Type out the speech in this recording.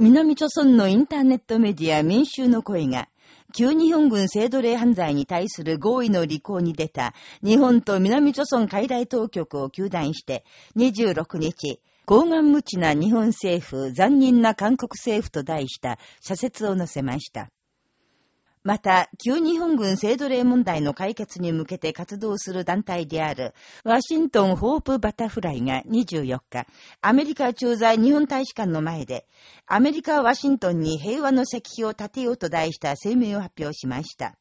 南朝村のインターネットメディア民衆の声が、旧日本軍性奴隷犯罪に対する合意の履行に出た日本と南朝村海外当局を求断して26日、高顔無知な日本政府、残忍な韓国政府と題した社説を載せました。また、旧日本軍性奴隷問題の解決に向けて活動する団体である、ワシントン・ホープ・バタフライが24日、アメリカ駐在日本大使館の前で、アメリカ・ワシントンに平和の石碑を建てようと題した声明を発表しました。